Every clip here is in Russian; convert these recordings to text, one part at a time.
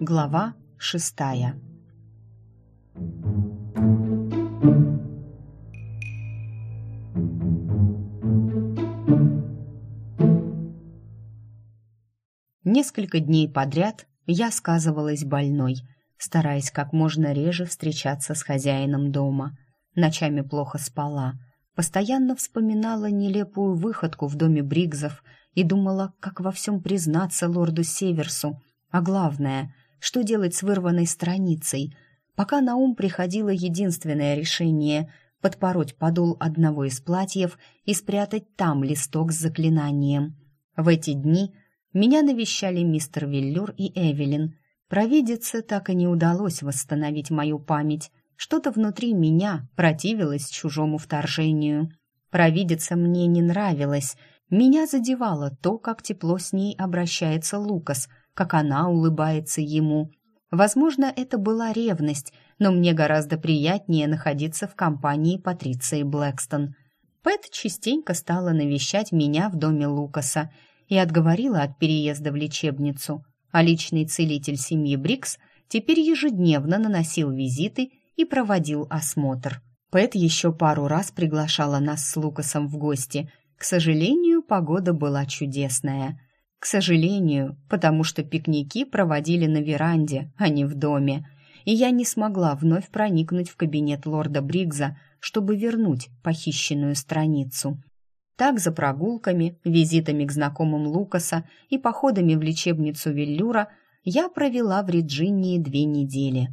Глава шестая Несколько дней подряд я сказывалась больной, стараясь как можно реже встречаться с хозяином дома. Ночами плохо спала, постоянно вспоминала нелепую выходку в доме Бригзов и думала, как во всем признаться лорду Северсу, а главное, что делать с вырванной страницей, пока на ум приходило единственное решение — подпороть подол одного из платьев и спрятать там листок с заклинанием. В эти дни меня навещали мистер Виллюр и Эвелин. Провидице так и не удалось восстановить мою память. Что-то внутри меня противилось чужому вторжению. Провидица мне не нравилась. Меня задевало то, как тепло с ней обращается Лукас, как она улыбается ему. Возможно, это была ревность, но мне гораздо приятнее находиться в компании Патриции Блэкстон. Пэт частенько стала навещать меня в доме Лукаса, и отговорила от переезда в лечебницу, а личный целитель семьи Брикс теперь ежедневно наносил визиты и проводил осмотр. Пэт еще пару раз приглашала нас с Лукасом в гости. К сожалению, погода была чудесная. К сожалению, потому что пикники проводили на веранде, а не в доме. И я не смогла вновь проникнуть в кабинет лорда Бригза, чтобы вернуть похищенную страницу. Так за прогулками, визитами к знакомым Лукаса и походами в лечебницу Веллюра я провела в Риджинии две недели.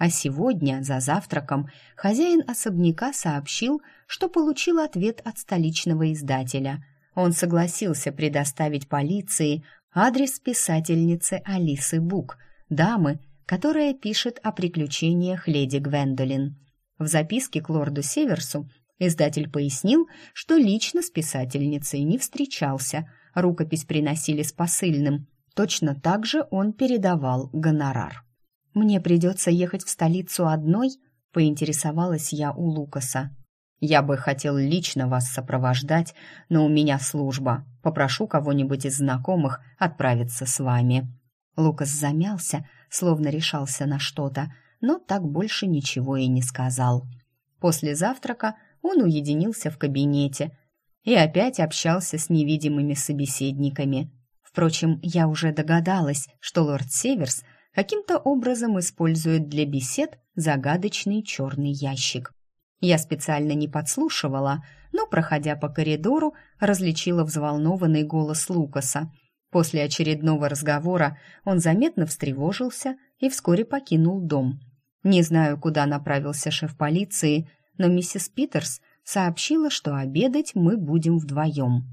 А сегодня, за завтраком, хозяин особняка сообщил, что получил ответ от столичного издателя. Он согласился предоставить полиции адрес писательницы Алисы Бук, дамы, которая пишет о приключениях леди Гвендолин. В записке к лорду Северсу Издатель пояснил, что лично с писательницей не встречался, рукопись приносили с посыльным. Точно так же он передавал гонорар. «Мне придется ехать в столицу одной?» — поинтересовалась я у Лукаса. «Я бы хотел лично вас сопровождать, но у меня служба. Попрошу кого-нибудь из знакомых отправиться с вами». Лукас замялся, словно решался на что-то, но так больше ничего и не сказал. После завтрака он уединился в кабинете и опять общался с невидимыми собеседниками. Впрочем, я уже догадалась, что лорд Северс каким-то образом использует для бесед загадочный черный ящик. Я специально не подслушивала, но, проходя по коридору, различила взволнованный голос Лукаса. После очередного разговора он заметно встревожился и вскоре покинул дом. Не знаю, куда направился шеф полиции, но миссис Питерс сообщила, что обедать мы будем вдвоем.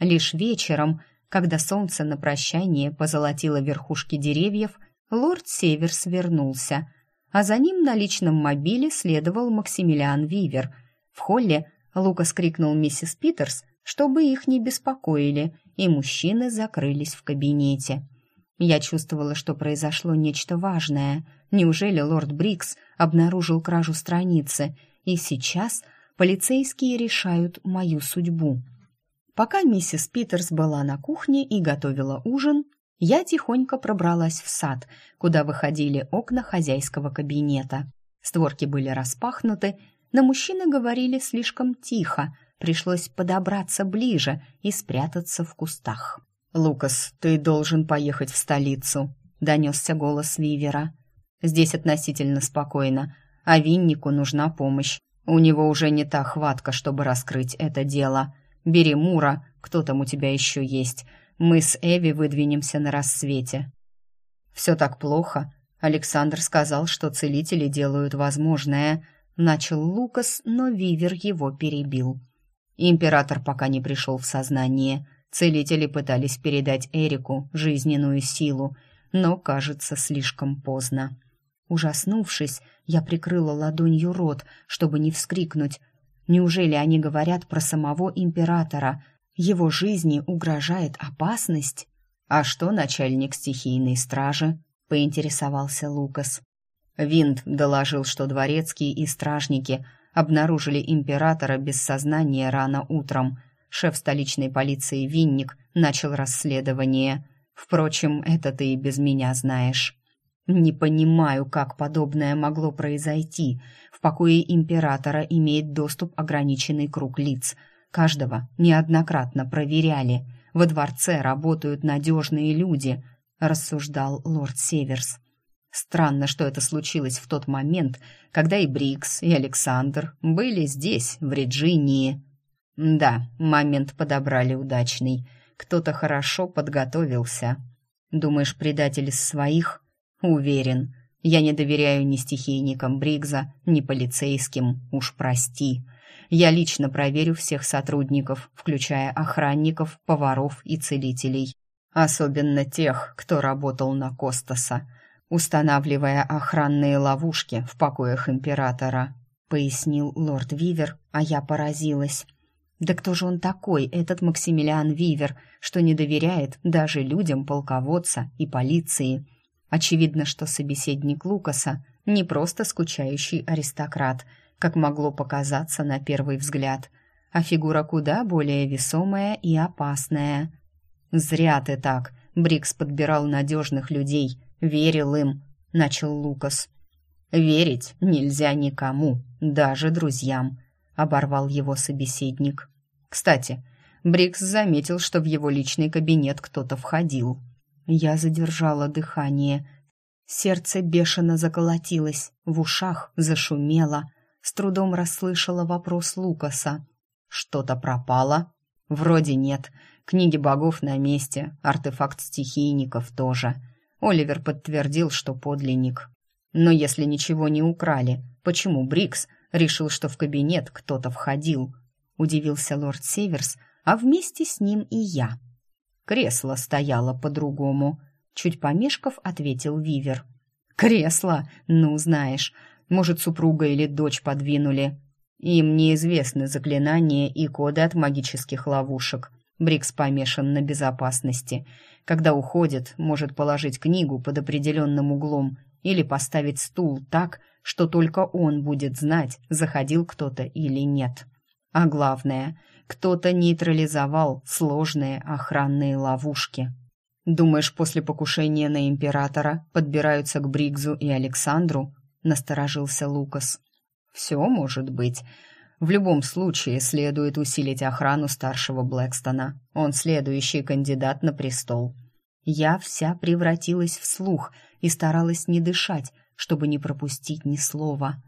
Лишь вечером, когда солнце на прощание позолотило верхушки деревьев, лорд Северс вернулся, а за ним на личном мобиле следовал Максимилиан Вивер. В холле Лукас крикнул миссис Питерс, чтобы их не беспокоили, и мужчины закрылись в кабинете. Я чувствовала, что произошло нечто важное. Неужели лорд Брикс обнаружил кражу страницы и сейчас полицейские решают мою судьбу. Пока миссис Питерс была на кухне и готовила ужин, я тихонько пробралась в сад, куда выходили окна хозяйского кабинета. Створки были распахнуты, но мужчины говорили слишком тихо, пришлось подобраться ближе и спрятаться в кустах. «Лукас, ты должен поехать в столицу», — донесся голос Вивера. «Здесь относительно спокойно, а Виннику нужна помощь. У него уже не та хватка, чтобы раскрыть это дело. Бери Мура, кто там у тебя еще есть. Мы с Эви выдвинемся на рассвете». «Все так плохо», Александр сказал, что целители делают возможное. Начал Лукас, но Вивер его перебил. Император пока не пришел в сознание. Целители пытались передать Эрику жизненную силу, но, кажется, слишком поздно. Ужаснувшись, я прикрыла ладонью рот, чтобы не вскрикнуть. Неужели они говорят про самого императора? Его жизни угрожает опасность? А что начальник стихийной стражи? поинтересовался Лукас. Винт доложил, что дворецкие и стражники обнаружили императора без сознания рано утром. шеф столичной полиции Винник начал расследование. Впрочем, это ты и без меня знаешь. Не понимаю, как подобное могло произойти. В покое императора имеет доступ ограниченный круг лиц. Каждого неоднократно проверяли. Во дворце работают надежные люди, рассуждал лорд Северс. Странно, что это случилось в тот момент, когда и Брикс, и Александр были здесь, в Реджинии. Да, момент подобрали удачный. Кто-то хорошо подготовился. Думаешь, предатель из своих? Уверен. Я не доверяю ни стихийникам Бригза, ни полицейским. Уж прости. Я лично проверю всех сотрудников, включая охранников, поваров и целителей. Особенно тех, кто работал на Костаса, устанавливая охранные ловушки в покоях императора, пояснил лорд Вивер, а я поразилась. Да кто же он такой, этот Максимилиан Вивер, что не доверяет даже людям полководца и полиции? Очевидно, что собеседник Лукаса не просто скучающий аристократ, как могло показаться на первый взгляд, а фигура куда более весомая и опасная. «Зря ты так», — Брикс подбирал надежных людей, верил им, — начал Лукас. «Верить нельзя никому, даже друзьям», оборвал его собеседник. Кстати, Брикс заметил, что в его личный кабинет кто-то входил. Я задержала дыхание. Сердце бешено заколотилось, в ушах зашумело. С трудом расслышала вопрос Лукаса. «Что-то пропало?» «Вроде нет. Книги богов на месте, артефакт стихийников тоже». Оливер подтвердил, что подлинник. Но если ничего не украли, почему Брикс решил, что в кабинет кто-то входил. Удивился лорд Северс, а вместе с ним и я. Кресло стояло по-другому. Чуть помешков, ответил Вивер. «Кресло? Ну, знаешь, может, супруга или дочь подвинули. Им неизвестны заклинания и коды от магических ловушек. Брикс помешан на безопасности. Когда уходит, может положить книгу под определенным углом или поставить стул так, что только он будет знать, заходил кто-то или нет. А главное, кто-то нейтрализовал сложные охранные ловушки. «Думаешь, после покушения на императора подбираются к Бригзу и Александру?» — насторожился Лукас. «Все может быть. В любом случае следует усилить охрану старшего Блэкстона. Он следующий кандидат на престол». Я вся превратилась в слух и старалась не дышать, чтобы не пропустить ни слова.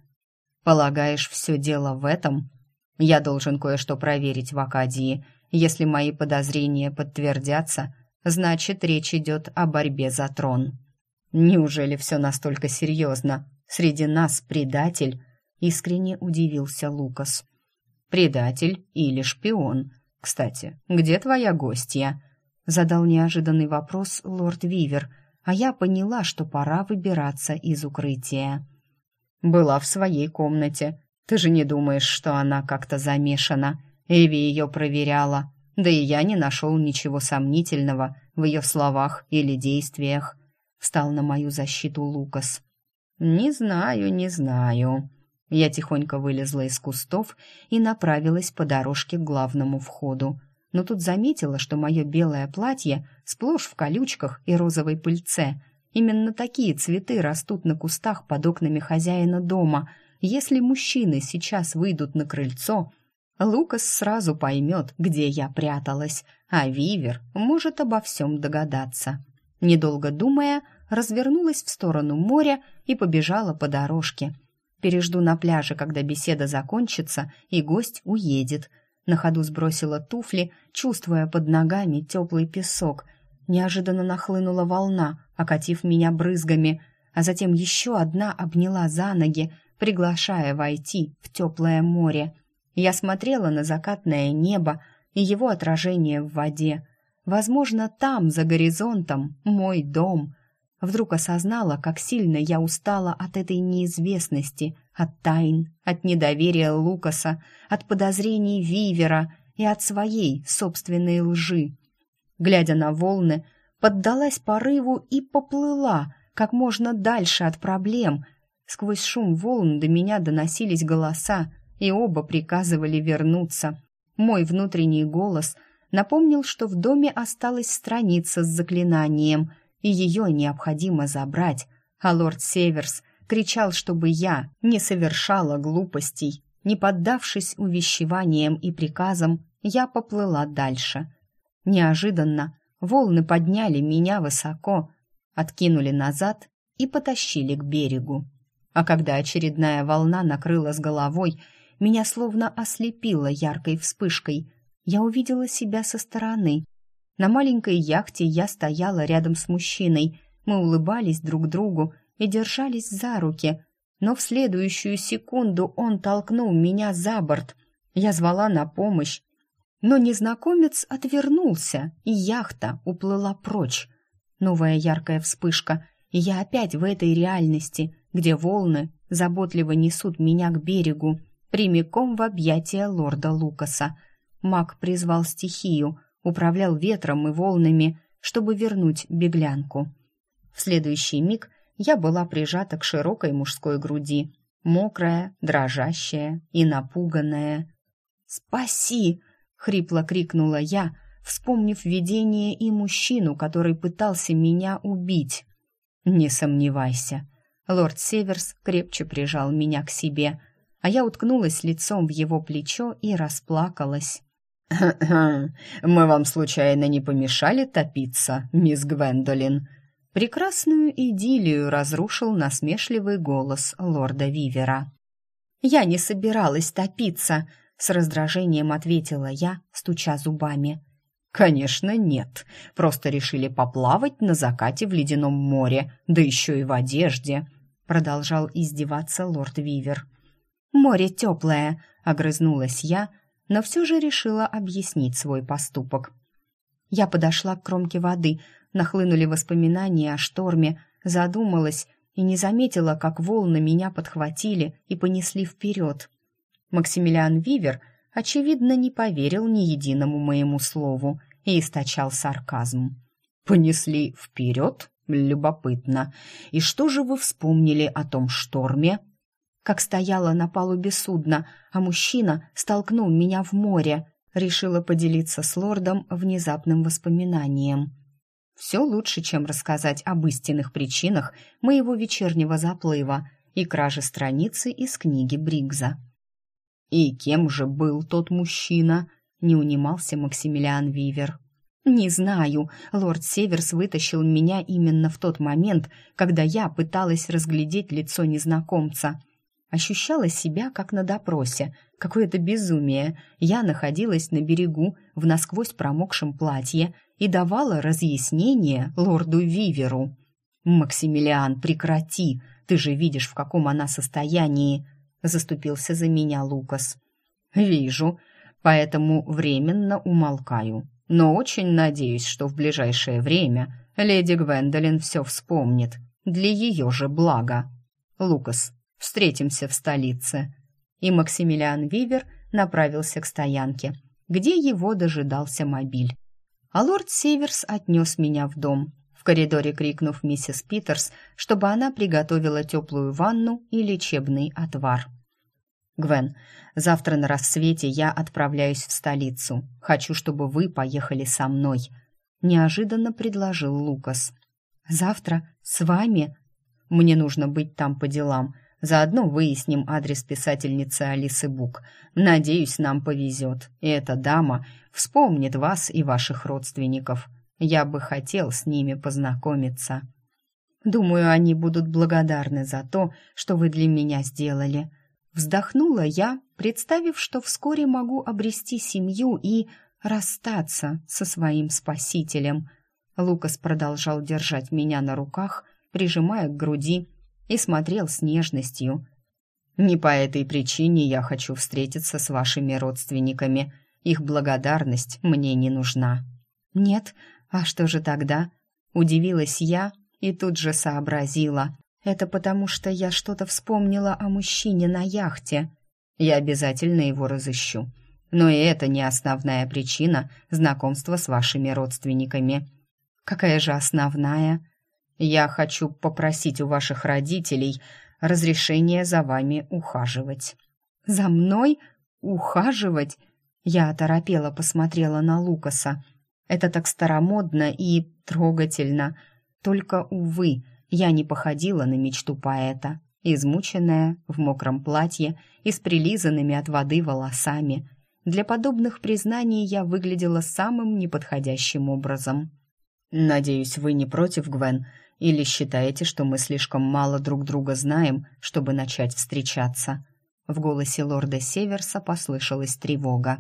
«Полагаешь, все дело в этом? Я должен кое-что проверить в Акадии. Если мои подозрения подтвердятся, значит, речь идет о борьбе за трон». «Неужели все настолько серьезно? Среди нас предатель?» — искренне удивился Лукас. «Предатель или шпион? Кстати, где твоя гостья?» — задал неожиданный вопрос лорд Вивер — а я поняла, что пора выбираться из укрытия. Была в своей комнате. Ты же не думаешь, что она как-то замешана? Эви ее проверяла. Да и я не нашел ничего сомнительного в ее словах или действиях. Встал на мою защиту Лукас. «Не знаю, не знаю». Я тихонько вылезла из кустов и направилась по дорожке к главному входу но тут заметила, что мое белое платье сплошь в колючках и розовой пыльце. Именно такие цветы растут на кустах под окнами хозяина дома. Если мужчины сейчас выйдут на крыльцо, Лукас сразу поймет, где я пряталась, а Вивер может обо всем догадаться. Недолго думая, развернулась в сторону моря и побежала по дорожке. Пережду на пляже, когда беседа закончится и гость уедет – на ходу сбросила туфли, чувствуя под ногами теплый песок. Неожиданно нахлынула волна, окатив меня брызгами, а затем еще одна обняла за ноги, приглашая войти в теплое море. Я смотрела на закатное небо и его отражение в воде. Возможно, там, за горизонтом, мой дом. Вдруг осознала, как сильно я устала от этой неизвестности — от тайн, от недоверия Лукаса, от подозрений Вивера и от своей собственной лжи. Глядя на волны, поддалась порыву и поплыла как можно дальше от проблем. Сквозь шум волн до меня доносились голоса, и оба приказывали вернуться. Мой внутренний голос напомнил, что в доме осталась страница с заклинанием, и ее необходимо забрать, а лорд Северс кричал, чтобы я не совершала глупостей. Не поддавшись увещеваниям и приказам, я поплыла дальше. Неожиданно волны подняли меня высоко, откинули назад и потащили к берегу. А когда очередная волна накрыла с головой, меня словно ослепило яркой вспышкой. Я увидела себя со стороны. На маленькой яхте я стояла рядом с мужчиной. Мы улыбались друг другу и держались за руки, но в следующую секунду он толкнул меня за борт. Я звала на помощь, но незнакомец отвернулся, и яхта уплыла прочь. Новая яркая вспышка, и я опять в этой реальности, где волны заботливо несут меня к берегу, прямиком в объятия лорда Лукаса. Маг призвал стихию, управлял ветром и волнами, чтобы вернуть беглянку. В следующий миг я была прижата к широкой мужской груди, мокрая, дрожащая и напуганная. «Спаси!» — хрипло крикнула я, вспомнив видение и мужчину, который пытался меня убить. «Не сомневайся». Лорд Северс крепче прижал меня к себе, а я уткнулась лицом в его плечо и расплакалась. «Мы вам случайно не помешали топиться, мисс Гвендолин?» Прекрасную идиллию разрушил насмешливый голос лорда Вивера. «Я не собиралась топиться», — с раздражением ответила я, стуча зубами. «Конечно, нет. Просто решили поплавать на закате в ледяном море, да еще и в одежде», — продолжал издеваться лорд Вивер. «Море теплое», — огрызнулась я, но все же решила объяснить свой поступок. Я подошла к кромке воды, нахлынули воспоминания о шторме, задумалась и не заметила, как волны меня подхватили и понесли вперед. Максимилиан Вивер, очевидно, не поверил ни единому моему слову и источал сарказм. «Понесли вперед? Любопытно. И что же вы вспомнили о том шторме?» Как стояла на палубе судна, а мужчина столкнул меня в море, решила поделиться с лордом внезапным воспоминанием. Все лучше, чем рассказать об истинных причинах моего вечернего заплыва и кражи страницы из книги Бригза. «И кем же был тот мужчина?» — не унимался Максимилиан Вивер. «Не знаю. Лорд Северс вытащил меня именно в тот момент, когда я пыталась разглядеть лицо незнакомца. Ощущала себя, как на допросе. Какое-то безумие. Я находилась на берегу в насквозь промокшем платье и давала разъяснение лорду Виверу. «Максимилиан, прекрати! Ты же видишь, в каком она состоянии!» Заступился за меня Лукас. «Вижу, поэтому временно умолкаю. Но очень надеюсь, что в ближайшее время леди Гвендолин все вспомнит. Для ее же блага. Лукас, Встретимся в столице». И Максимилиан Вивер направился к стоянке, где его дожидался мобиль. А лорд Северс отнес меня в дом, в коридоре крикнув миссис Питерс, чтобы она приготовила теплую ванну и лечебный отвар. «Гвен, завтра на рассвете я отправляюсь в столицу. Хочу, чтобы вы поехали со мной», — неожиданно предложил Лукас. «Завтра? С вами?» «Мне нужно быть там по делам», — Заодно выясним адрес писательницы Алисы Бук. Надеюсь, нам повезет, и эта дама вспомнит вас и ваших родственников. Я бы хотел с ними познакомиться. Думаю, они будут благодарны за то, что вы для меня сделали. Вздохнула я, представив, что вскоре могу обрести семью и расстаться со своим спасителем. Лукас продолжал держать меня на руках, прижимая к груди, и смотрел с нежностью. «Не по этой причине я хочу встретиться с вашими родственниками. Их благодарность мне не нужна». «Нет? А что же тогда?» Удивилась я и тут же сообразила. «Это потому, что я что-то вспомнила о мужчине на яхте. Я обязательно его разыщу. Но и это не основная причина знакомства с вашими родственниками». «Какая же основная?» Я хочу попросить у ваших родителей разрешения за вами ухаживать». «За мной? Ухаживать?» Я оторопела посмотрела на Лукаса. Это так старомодно и трогательно. Только, увы, я не походила на мечту поэта. Измученная, в мокром платье и с прилизанными от воды волосами. Для подобных признаний я выглядела самым неподходящим образом. «Надеюсь, вы не против, Гвен, или считаете, что мы слишком мало друг друга знаем, чтобы начать встречаться?» В голосе лорда Северса послышалась тревога.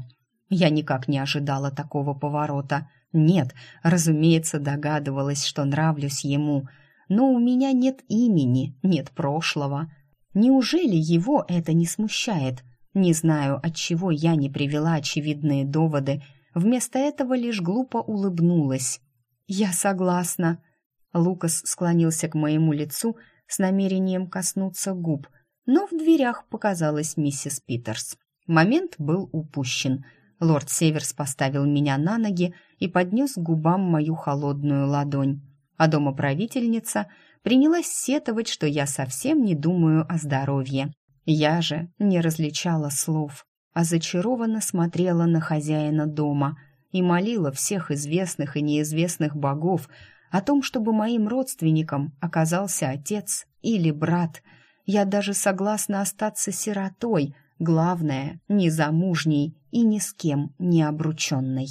Я никак не ожидала такого поворота. Нет, разумеется, догадывалась, что нравлюсь ему, но у меня нет имени, нет прошлого. Неужели его это не смущает? Не знаю, от чего я не привела очевидные доводы, вместо этого лишь глупо улыбнулась. «Я согласна». Лукас склонился к моему лицу с намерением коснуться губ, но в дверях показалась миссис Питерс. Момент был упущен. Лорд Северс поставил меня на ноги и поднес к губам мою холодную ладонь. А домоправительница принялась сетовать, что я совсем не думаю о здоровье. Я же не различала слов, а зачарованно смотрела на хозяина дома — и молила всех известных и неизвестных богов о том, чтобы моим родственникам оказался отец или брат. Я даже согласна остаться сиротой, главное, незамужней и ни с кем не обрученной.